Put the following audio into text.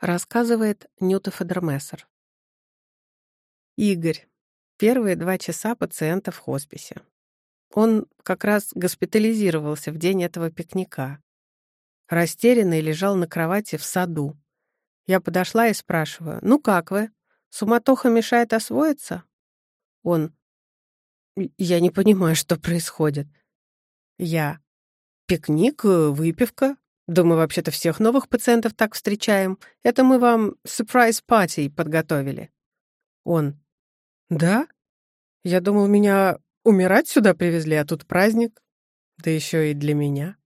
Рассказывает Нюта Федермессер. Игорь. Первые два часа пациента в хосписе. Он как раз госпитализировался в день этого пикника. Растерянный лежал на кровати в саду. Я подошла и спрашиваю, «Ну как вы? Суматоха мешает освоиться?» Он, «Я не понимаю, что происходит». Я, «Пикник, э, выпивка, мы вообще-то всех новых пациентов так встречаем. Это мы вам сюрприз-пати подготовили». Он. «Да? Я думал, меня умирать сюда привезли, а тут праздник. Да еще и для меня».